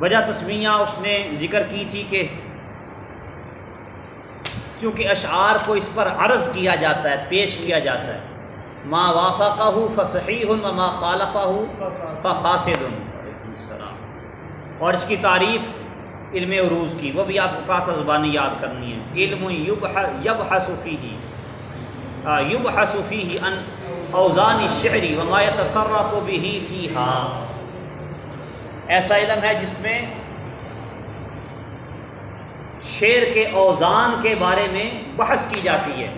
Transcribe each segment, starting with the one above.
وجہ تسمیہ اس نے ذکر کی تھی کہ چونکہ اشعار کو اس پر عرض کیا جاتا ہے، پیش کیا جاتا ہے۔ ما وافا ہو فصحی ہن ما خالفہ ہو ففاسد السلام۔ اور اس کی تعریف علم عروج کی، وہ بھی آپ کو کاسا زبانی یاد کرنی ہے۔ علم یب یب حصفی ہی یب حصفی ہی ان اوزان شعری وما تصرف و بھی فی ایسا علم ہے جس میں شعر کے اوزان کے بارے میں بحث کی جاتی ہے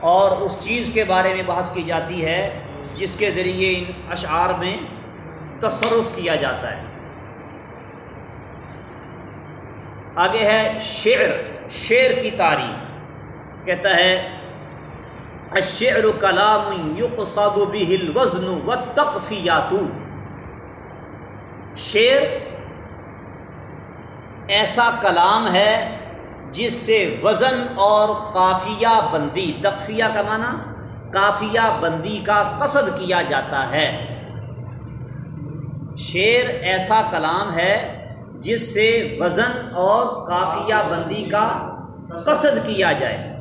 اور اس چیز کے بارے میں بحث کی جاتی ہے جس کے ذریعے ان اشعار میں تصرف کیا جاتا ہے۔ آگے ہے شعر شعر کی تعریف۔ کہتا ہے، الشعر کلام یقصد به الوزن والتقفیات۔ شعر ایسا کلام ہے جس سے وزن اور کافیہ بندی، تقفیہ کا معنی کافیہ بندی کا قصد کیا جاتا ہے۔ شعر ایسا کلام ہے جس سے وزن اور کافیہ بندی کا قصد کیا جائے۔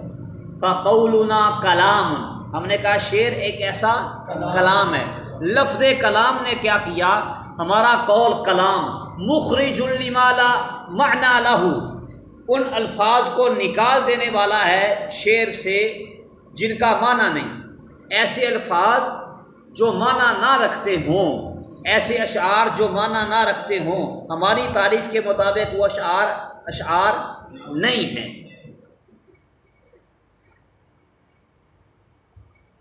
فقولنا کلام۔ ہم نے کہا شعر ایک ایسا کلام ہے۔ لفظ کلام نے کیا کیا؟ ہمارا قول کلام مخرج المالا معنی لہو، ان الفاظ کو نکال دینے والا ہے شعر سے جن کا معنی نہیں۔ ایسے الفاظ جو معنی نہ رکھتے ہوں، ایسے اشعار جو معنی نہ رکھتے ہوں، ہماری تعریف کے مطابق وہ اشعار اشعار نہیں ہیں۔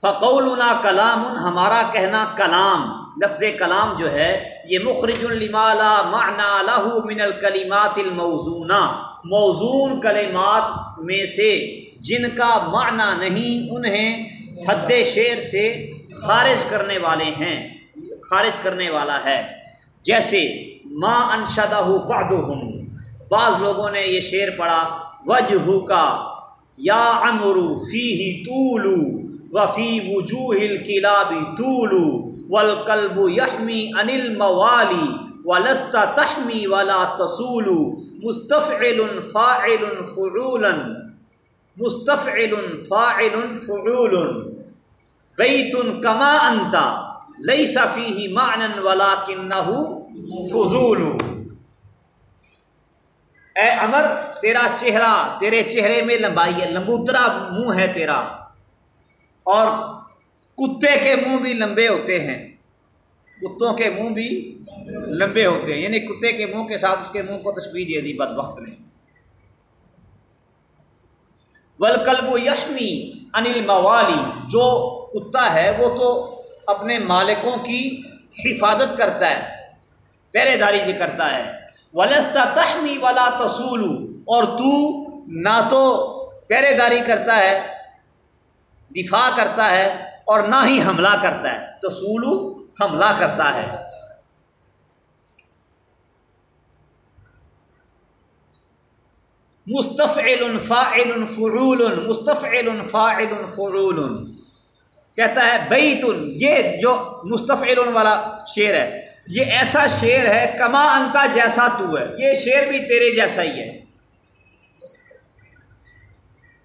فقولنا کلام ہمارا کہنا کلام۔ لفظ کلام جو ہے، یہ مخرج المالا معنی لہو من الکلیمات الموزونہ۔ موزون کلمات میں سے جن کا معنی نہیں، انہیں حد شعر سے خارج کرنے والے ہیں، خارج کرنے والا ہے۔ جیسے، ما انشدہ بعضهم بعض لوگوں نے یہ شعر پڑھا وجہ کا یا امرو فی ہی طولو وفی وجوہ الکلاب طولو والقلب یحمی انل موالی ولست تحمی ولا تصول مستفعل فاعل فعولا مستفعل فاعل فعول بیت کما انتا لئی صفی ہی معنن ولا کنہ فضول اے امر تیرا چہرہ، تیرے چہرے میں لمبائی ہے، لمبوترا منہ ہے تیرا اور کتے کے منہ بھی لمبے ہوتے ہیں۔ کتوں کے منہ بھی لمبے ہوتے ہیں۔ یعنی کتے کے منہ کے ساتھ اس کے منہ کو تشبیح دے دی بد وقت نے۔ ولکلب و یشمی انل موالی جو کتا ہے وہ تو اپنے مالکوں کی حفاظت کرتا ہے پہرے داری بھی کرتا ہے۔ ولستا تحمی والا تسول اور تو نہ تو پہرے داری کرتا ہے، دفاع کرتا ہے۔ اور نہ ہی حملہ کرتا ہے۔ تسولو حملہ کرتا ہے۔ مستفعل فاعل فرول مستفعل فاعل فرول کہتا ہے بیتن یہ جو مستفعل والا شعر ہے، یہ ایسا شعر ہے، کما انتا جیسا تو ہے۔ یہ شعر بھی تیرے جیسا ہی ہے۔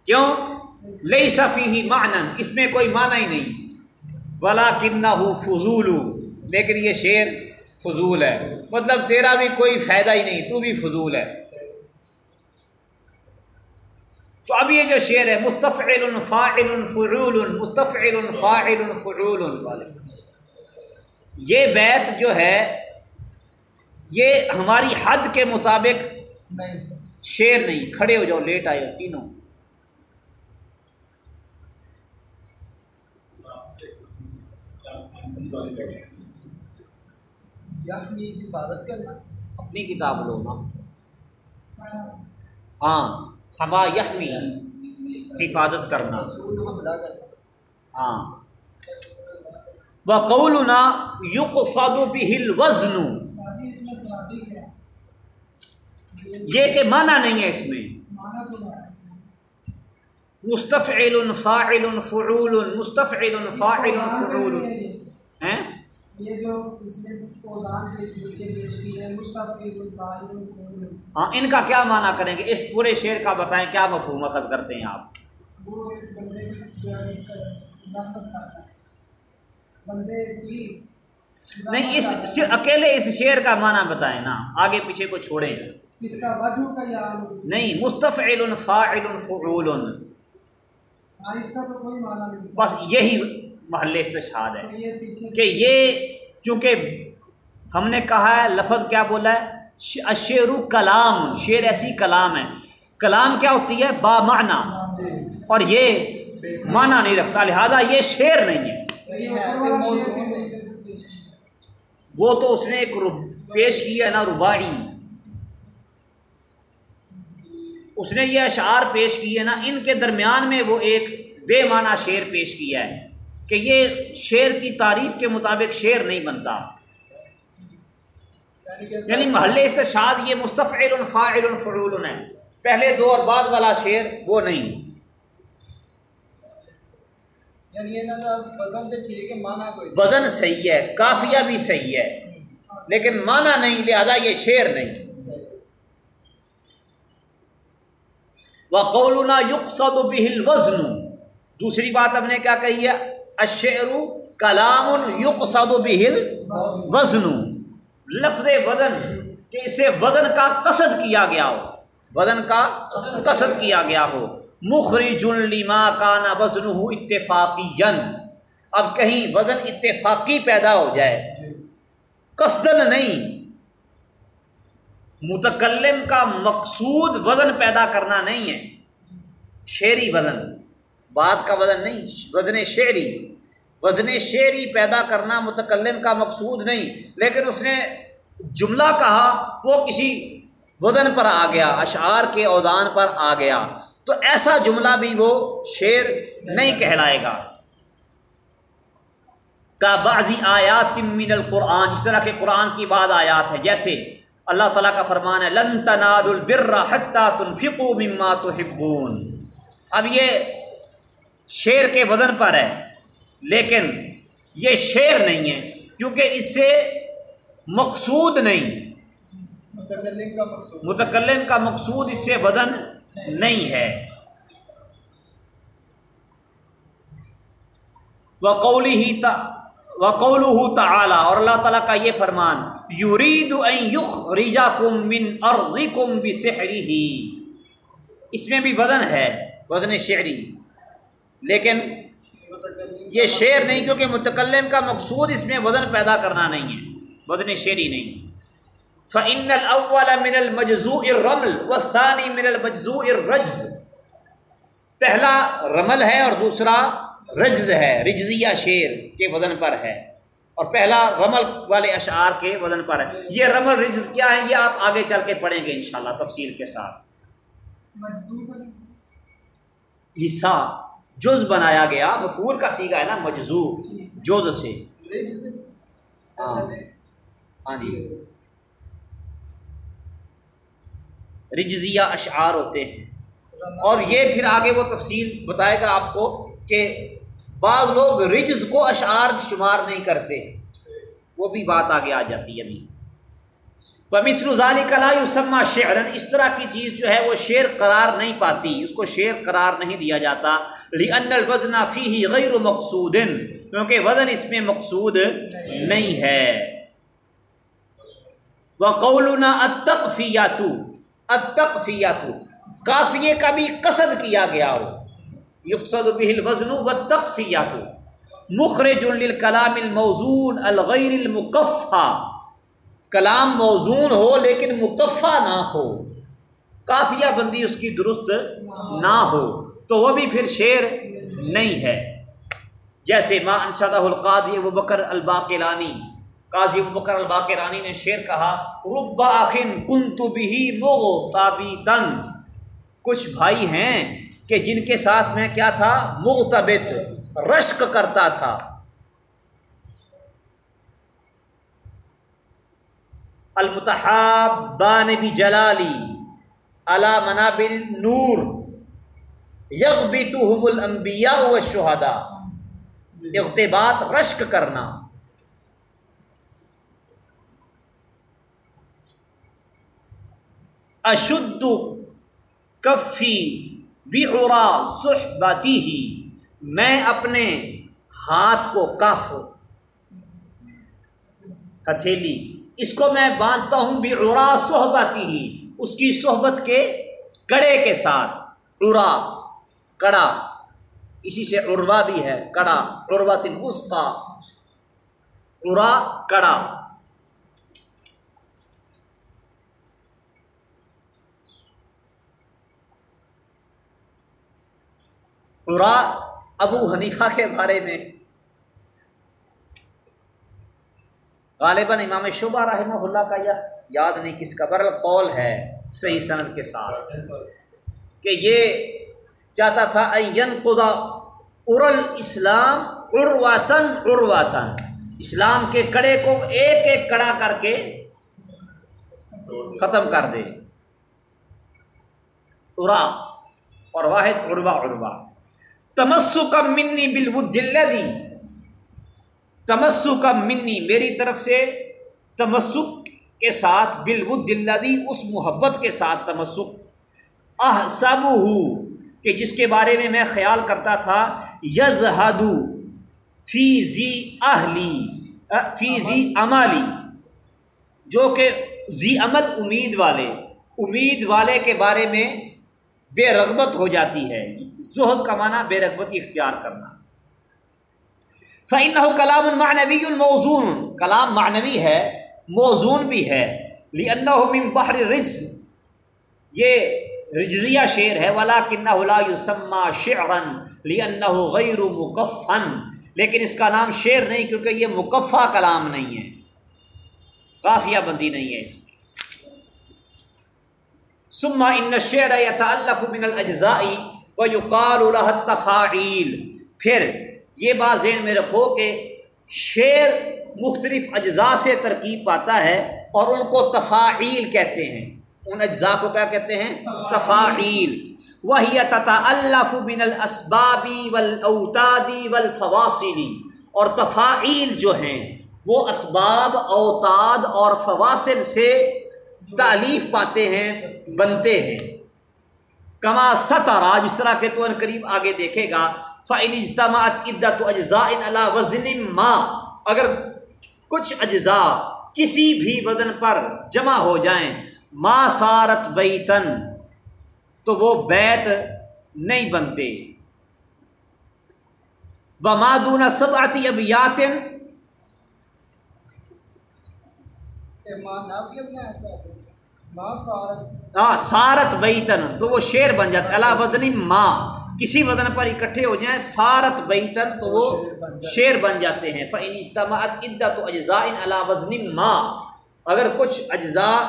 کیوں؟ لئی صفی ہی معنن اس میں کوئی معنی ہی نہیں۔ ولا کنہ ہو فضول لیکن یہ شعر فضول ہے۔ مطلب تیرا بھی کوئی فائدہ ہی نہیں تو بھی فضول ہے۔ تو اب یہ جو شعر ہے مستفعل فاعل فرول مستفعل فاعل فرول یہ بیت جو ہے یہ ہماری حد کے مطابق شعر نہیں کھڑے ہو جاؤ لیٹ آئے ہو تینوں۔ اپنی کتاب لو نا۔ ہاں۔ ہما یخمی حفاظت کرنا۔ ہاں۔ بقولنا یقصد به الوزن۔ یہ کہ معنی نہیں ہے اس میں۔ مستفعل فاعل فعول مستفعل فاعل فعول۔ ہیں؟ یہ جو اس نے ہاں ان کا کیا معنی کریں گے؟ اس پورے شعر کا بتائیں کیا مفہوم اخذ کرتے ہیں آپ؟ نہیں اس صرف اکیلے اس شعر کا معنی بتائیں نا آگے پیچھے کو چھوڑیں۔ نہیں مستفعل فاعل فعول۔ ہاں بس یہی محل استشہاد ہے۔ کہ یہ چونکہ ہم نے کہا ہے لفظ کیا بولا ہے؟ اشعر کلام شعر ایسی کلام ہے۔ کلام کیا ہوتی ہے؟ با معنی۔ اور یہ معنی نہیں رکھتا لہذا یہ شعر نہیں ہے۔ وہ تو اس نے ایک رب پیش کیا ہے نا رباعی۔ اس نے یہ اشعار پیش کیے نا ان کے درمیان میں وہ ایک بے معنی شعر پیش کیا ہے۔ کہ یہ شعر کی تعریف کے مطابق شعر نہیں بنتا۔ یعنی محل استشاد یہ مستفعل فاعل فعول ہے۔ پہلے دو اور بعد والا شعر وہ نہیں۔ وزن صحیح ہے کافیہ بھی صحیح ہے۔ لیکن مانا نہیں لہذا یہ شعر نہیں۔ وقولنا یقصد بہل وزن دوسری بات ہم نے کیا کہی ہے؟ الشعر کلام يقصد به الوزن. لفظ وزن کہ اسے وزن کا قصد کیا گیا ہو. وزن کا قصد کیا گیا ہو. مخرج لما کان وزن ہو اتفاقی اب کہیں وزن اتفاقی پیدا ہو جائے. قصدن نہیں. متکلم کا مقصود وزن پیدا کرنا نہیں ہے. شعری وزن. بات کا وزن نہیں، وزن شعری وزن شعری پیدا کرنا متکلم کا مقصود نہیں۔ لیکن اس نے جملہ کہا، وہ کسی وزن پر آ گیا، اشعار کے اودان پر آ گیا۔ تو ایسا جملہ بھی وہ شعر نہیں کہلائے گا۔ کا بعضی آیات من القرآن، جس طرح کے قرآن کی بعض آیات ہیں، جیسے اللہ تعالیٰ کا فرمان ہے، لن تنالوا البر حتى تنفقوا مما تحبون اب یہ شعر کے وزن پر ہے لیکن یہ شعر نہیں ہے کیونکہ اس سے مقصود نہیں۔ متکلم کا مقصود۔ متکلم کا مقصود اس سے وزن نہیں ہے۔ وقولی ہی وقول تعالی اور اللہ تعالیٰ کا یہ فرمان یرید ان یخرجکم من ارضکم بسحرہ۔ اس میں بھی وزن ہے وزن شعری۔ لیکن یہ شعر نہیں کیونکہ متکلم کا مقصود اس میں وزن پیدا کرنا نہیں ہے وزن شعری نہیں فعن الاول من المجزوء الرمل والثانی من المجزوء الرجز۔ پہلا رمل ہے اور دوسرا رجز ہے رجزیہ شعر کے وزن پر ہے۔ اور پہلا رمل والے اشعار کے وزن پر ہے۔ یہ رمل رجز کیا ہے؟ یہ آپ آگے چل کے پڑھیں گے انشاءاللہ تفصیل کے ساتھ۔ حصہ۔ جز بنایا گیا مفول کا سیگا ہے نا مجزو جز سے۔ ہاں۔, ہاں۔ جی۔ رجزیہ اشعار ہوتے ہیں۔ اور یہ پھر آگے وہ تفصیل بتائے گا آپ کو کہ بعض لوگ رجز کو اشعار شمار نہیں کرتے۔ وہ بھی بات آگے آ جاتی ہے۔ ابھی پمسر ظالی کلا یوسما شعرن اس طرح کی چیز جو ہے وہ شعر قرار نہیں پاتی، اس کو شعر قرار نہیں دیا جاتا۔ لأن الوزن فيه غیر مقصود، کیونکہ وزن اس میں مقصود نہیں ہے۔ وقولنا التقفیات التقفیات قافیے کا بھی قصد کیا گیا ہو۔ یقصد به الوزن والتقفیات مخرج للکلام الموزون الغیر المقفى۔ کلام موزون ہو لیکن مقفع نہ ہو قافیہ بندی اس کی درست نہ ہو، تو وہ بھی پھر شعر نہیں ہے۔ جیسے ما انشدہ القاضی ابو بکر الباقلانی، قاضی ابو بکر الباقلانی نے شعر کہا، رب آخن کنت بھی مغتابیتن کچھ بھائی ہیں کہ جن کے ساتھ میں کیا تھا، مغتبت، رشک کرتا تھا۔ المتحاب بانبی جلالی علا منا بل نور یغبی تحب المبیا و شہادا اقتباط رشک کرنا. اشد کفی بعرا باتی ہی میں اپنے ہاتھ کو کف، ہتھیلی اس کو میں باندھتا ہوں بعرا صحبتی ہی، اس کی صحبت کے کڑے کے ساتھ۔ عرا، کڑا۔ اسی سے عروا بھی ہے، کڑا عروا تن اس کا عرا، کڑا۔ عرا ابو حنیفہ کے بارے میں غالباً امام شعبہ رحمہ اللہ کا یہ یاد نہیں کس کا برل قول ہے صحیح صنعت کے ساتھ کہ یہ چاہتا تھا این خدا ارل اسلام عرواتن عرواتن اسلام کے کڑے کو ایک ایک کڑا کر کے ختم کر دے۔ ارا اور واحد عروا عروا تمسو کا منی بالود دی تمسو کا منی، میری طرف سے تمسک کے ساتھ بالود دی اس محبت کے ساتھ تمسک۔ احسب ہوں کہ جس کے بارے میں میں خیال کرتا تھا، یزہدو فی زی اہلی فی زی عملی، جو کہ زی عمل امید والے امید والے کے بارے میں بے رغبت ہو جاتی ہے۔ زہد کا معنی بے رغبتی اختیار کرنا۔ فعن کلام المعنوی الموزون کلام معنوی ہے، موزون بھی ہے۔ لی من بحر رز یہ رجزیہ شعر ہے ولا کنّا یوسما شعرن لی غیر مکفن لیکن اس کا نام شعر نہیں، کیونکہ یہ مکفہ کلام نہیں ہے۔ کافیہ بندی نہیں ہے اس میں۔ سما ان شعر یتعلف من الاجزائی و یقال الح تفاعیل پھر یہ بات ذہن میں رکھو کہ شعر مختلف اجزاء سے ترکیب پاتا ہے اور ان کو تفاعیل کہتے ہیں۔ ان اجزاء کو کیا کہتے ہیں؟ تفاعیل۔ وہی تتعلف من الاسبابی والاوتادی والفواصلی اور تفاعیل جو ہیں، وہ اسباب، اوتاد اور فواصل سے تعلیف پاتے ہیں، بنتے ہیں۔ کما ستارا جس طرح کے تو ان قریب آگے دیکھے گا فعن اجتماعت عدت اجزاء اللہ وزن ما اگر کچھ اجزاء کسی بھی وزن پر جمع ہو جائیں، ما سارت بیتن تو وہ بیت نہیں بنتے۔ و مادون سب آتی اب ہاں سارت بیتن تو وہ شیر بن جاتا اللہ وزنی ماں کسی وزن پر اکٹھے ہو جائیں، سارت بیتن تو وہ شیر بن جاتے ہیں۔ فعن اجتماعت عدت و اجزاء اللہ وزنی ماں اگر کچھ اجزاء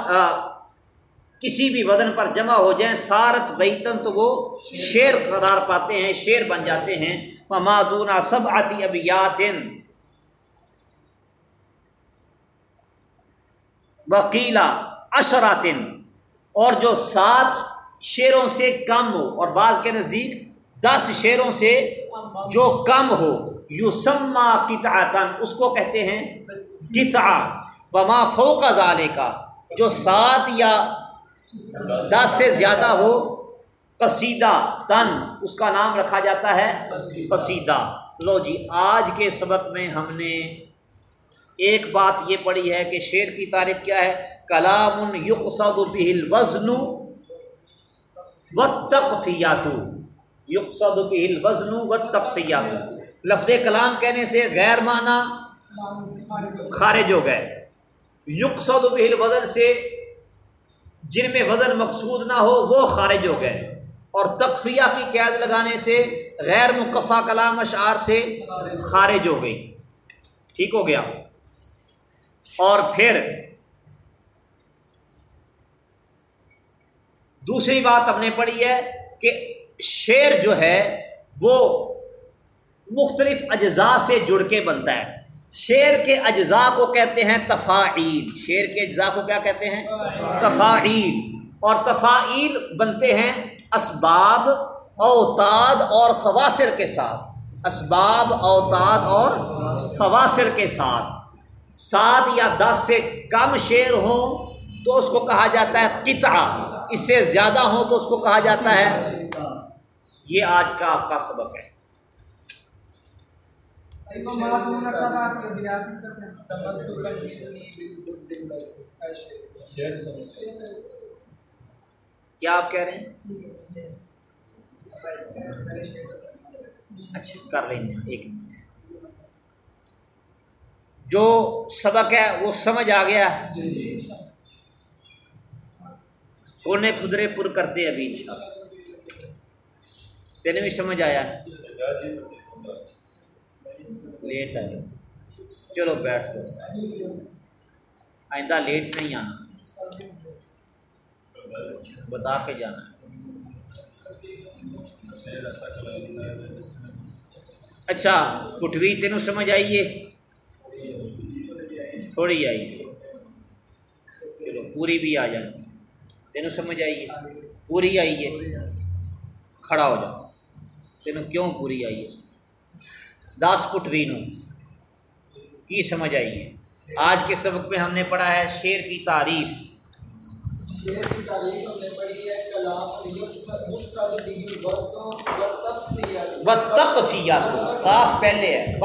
کسی بھی وزن پر جمع ہو جائیں، سارت بیتن تو وہ شیر قرار پاتے ہیں، شیر بن جاتے ہیں۔ مادونا سب آتی اب یاتن وکیلا اشراتن اور جو سات شیروں سے کم ہو، اور بعض کے نزدیک دس شیروں سے جو کم ہو یو سما اس کو کہتے ہیں کتا وما فوق ظالے کا جو سات یا دس سے زیادہ ہو قصیدہ تن اس کا نام رکھا جاتا ہے قصیدہ۔ لو جی آج کے سبق میں ہم نے ایک بات یہ پڑھی ہے کہ شعر کی تعریف کیا ہے؟ کلام یقصد بہل وزن و تقفیات یقصد بہل وزن و تقفیات لفظ کلام کہنے سے غیر معنی خارج ہو گئے۔ یقصد بہل وزن سے جن میں وزن مقصود نہ ہو، وہ خارج ہو گئے۔ اور تقفیہ کی قید لگانے سے غیر مقفع کلام اشعار سے خارج ہو گئی۔ ٹھیک ہو گیا۔ اور پھر دوسری بات ہم نے پڑھی ہے کہ شعر جو ہے وہ مختلف اجزاء سے جڑ کے بنتا ہے۔ شعر کے اجزاء کو کہتے ہیں تفاعیل۔ شعر کے اجزاء کو کیا کہتے ہیں؟ تفاعیل۔ اور تفاعیل بنتے ہیں اسباب، اوتاد اور فواصر کے ساتھ۔ اسباب، اوتاد اور فواصر کے ساتھ۔ سات یا دس سے کم شعر ہوں تو اس کو کہا جاتا ہے قطعہ۔ اس سے زیادہ ہوں تو اس کو کہا جاتا ہے یہ آج کا آپ کا سبق ہے۔ کیا آپ کہہ رہے ہیں؟ اچھا کر رہی ہیں۔ ایک منٹ۔ جو سبق ہے وہ سمجھ آ گیا۔ جی کونے خدرے پر کرتے ابھی۔ انشاءاللہ تینوں بھی سمجھ آیا۔ لیٹ آئے۔ چلو بیٹھ دو آئندہ لیٹ نہیں آنا۔ بتا کے جانا۔ اچھا پٹوی تینوں سمجھ آئیے تھوڑی آئیے چلو پوری بھی آ جائے۔ تینوں سمجھ آئیے پوری آئیے کھڑا ہو جاؤ۔ تینوں کیوں پوری آئیے دس پٹوی نو۔ کی سمجھ آئیے آج کے سبق میں ہم نے پڑھا ہے شعر کی تعریف۔ شعر کی تعریف ہم نے پڑھی ہے کلام پہلے ہے۔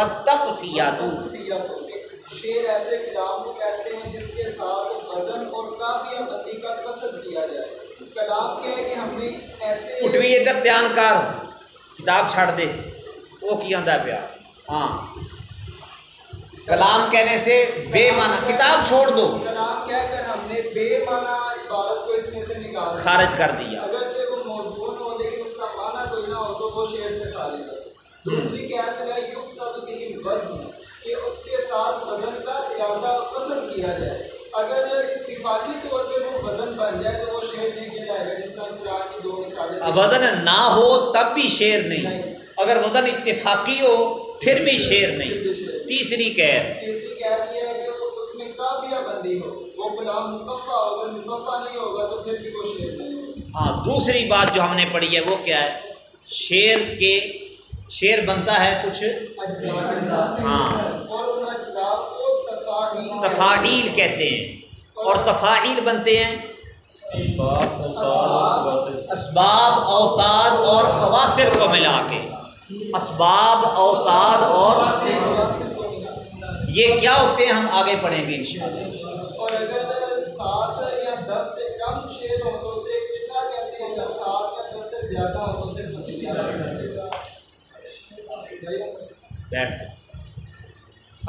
شعر ایسے کلام کو کہتے ہیں جس کے ساتھ وزن اور قافیہ بندی کا قصد کیا جائے۔ کلام ہے کہ ہم نے ایسے اٹھوی ادھر تیان کر کتاب چھڑ دے وہ کی آدھا پیا؟ ہاں۔ کلام کہنے سے بے معنی کتاب چھوڑ دو۔ کلام کہہ کر ہم نے بے معنی عبارت کو اس میں سے نکال خارج کر دیا۔ اگرچہ وہ موضوع ہو لیکن اس کا معنی کوئی نہ ہو تو وہ شعر سے خالی ہے۔ دوسری ہے سد بھی وزن کہ اس کے ساتھ وزن کا ارادہ قصد کیا جائے۔ اگر اتفاقی طور پہ وہ وزن بن جائے تو وہ شعر نہیں کہلائے گا جس طرح قرآن کی دو مثالیں وزن نہ ہو تب بھی شعر نہیں۔ اگر وزن اتفاقی ہو پھر بھی شعر نہیں۔ تیسری قید۔ تیسری قید یہ ہے کہ اس میں قافیہ بندی ہو۔ وہ کلام مقفع ہو اگر مقفع نہیں ہوگا تو پھر بھی وہ شعر نہیں ہوگا۔ ہاں دوسری بات جو ہم نے پڑھی ہے وہ کیا ہے؟ شعر کے شعر بنتا ہے کچھ اجزاء کے ساتھ۔ ہاں اور ان اجزاء کو تفاعیل کہتے ہیں اور تفاعیل بنتے ہیں؟ اسباب اوتاد اور فواصل کو ملا کے۔ اسباب اوتاد اور یہ کیا ہوتے ہیں ہم آگے پڑھیں گے انشاءاللہ اور اگر سات یا دس سے کم شعر ہو تو اسے کتنا کہتے ہیں؟ اگر سات یا دس سے زیادہ ہو تو اسے۔ بیٹھ۔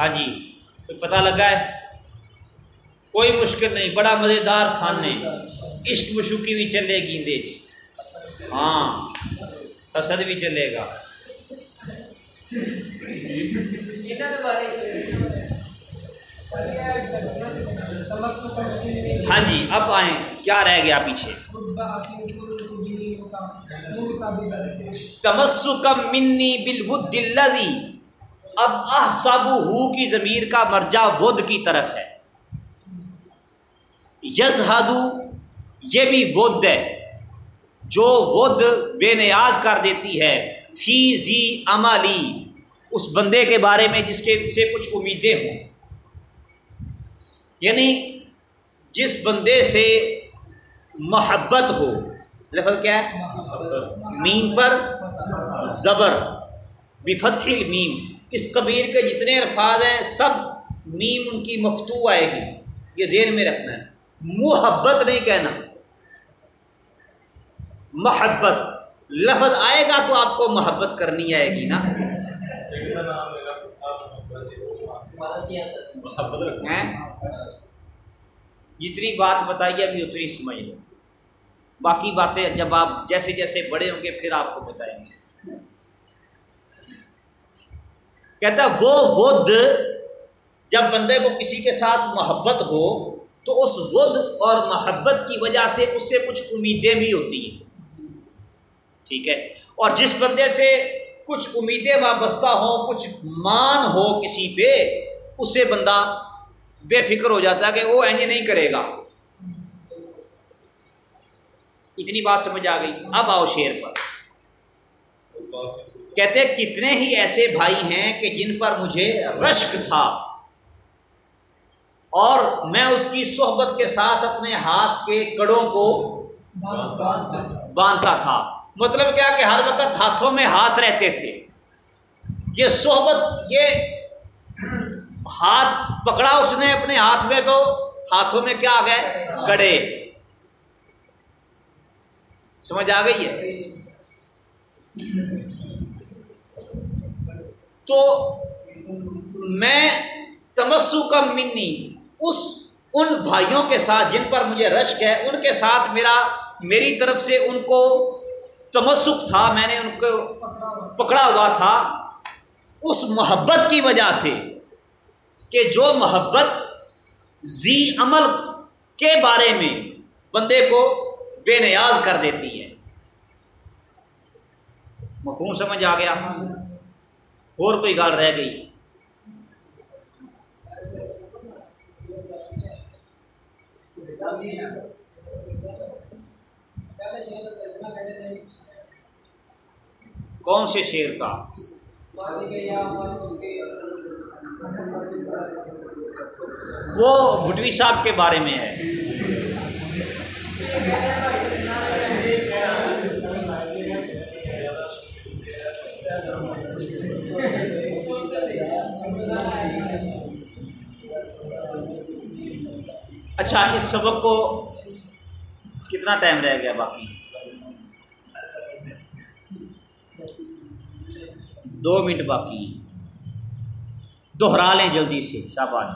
ہاں جی۔ کوئی پتہ لگا ہے، کوئی مشکل نہیں، بڑا مزیدار فن ہے۔ عشق مشوقی بھی چلے گی اندے ہاں حسد بھی چلے گا۔ ہاں جی اب آئیں۔ کیا رہ گیا پیچھے؟ تمسکم منی بالود الذی اب احسبو ہو کی ضمیر کا مرجع ود کی طرف ہے۔ یزہدو، یہ بھی ود ہے۔ جو ود بے نیاز کر دیتی ہے، فی زی عملی۔ اس بندے کے بارے میں جس کے سے کچھ امیدیں ہوں۔ یعنی جس بندے سے محبت ہو۔ لفظ کیا ہے؟ میم پر زبر۔ بفتح المیم۔ اس قبیل کے جتنے الفاظ ہیں سب میم ان کی مفتو آئے گی۔ یہ ذہن میں رکھنا ہے۔ محبت نہیں کہنا۔ محبت۔ لفظ آئے گا تو آپ کو محبت کرنی آئے گی نا؟ جتنی بات بتائیے ابھی اتنی سمجھ لو۔ باقی باتیں جب آپ جیسے جیسے بڑے ہوں گے پھر آپ کو بتائیں گے۔ کہتا ہے، وہ ود، جب بندے کو کسی کے ساتھ محبت ہو، تو اس ود اور محبت کی وجہ سے اس سے کچھ امیدیں بھی ہوتی ہیں۔ ٹھیک ہے؟ اور جس بندے سے کچھ امیدیں وابستہ ہوں، کچھ مان ہو کسی پہ، اس سے بندہ بے فکر ہو جاتا ہے کہ وہ اینج نہیں کرے گا۔ اتنی بات سمجھ آ گئی۔ اب آؤ شیر پر۔ کہتے کتنے ہی ایسے بھائی ہیں کہ جن پر مجھے رشک تھا۔ اور میں اس کی صحبت کے ساتھ اپنے ہاتھ کے کڑوں کو باندھتا تھا۔ مطلب کیا کہ ہر وقت ہاتھوں میں ہاتھ رہتے تھے۔ یہ صحبت، یہ ہاتھ پکڑا اس نے اپنے ہاتھ میں تو ہاتھوں میں کیا آ گئے؟ کڑے۔ سمجھ آ گئی ہے؟ تو میں تمسو کا منی، اس ان بھائیوں کے ساتھ جن پر مجھے رشک ہے، ان کے ساتھ میرا، میری طرف سے ان کو تمسک تھا، میں نے ان کو پکڑا ہوا تھا، اس محبت کی وجہ سے کہ جو محبت زی عمل کے بارے میں بندے کو بے نیاز کر دیتی ہے۔ مفہوم سمجھ آ گیا؟ اور کوئی گال رہ گئی۔ کون سے شیر کا؟ وہ بھٹوی صاحب کے بارے میں ہے۔ اچھا اس سبق کو کتنا ٹائم رہ گیا باقی؟ دو منٹ باقی۔ ہیں دوہرا لیں جلدی سے۔ شاباش۔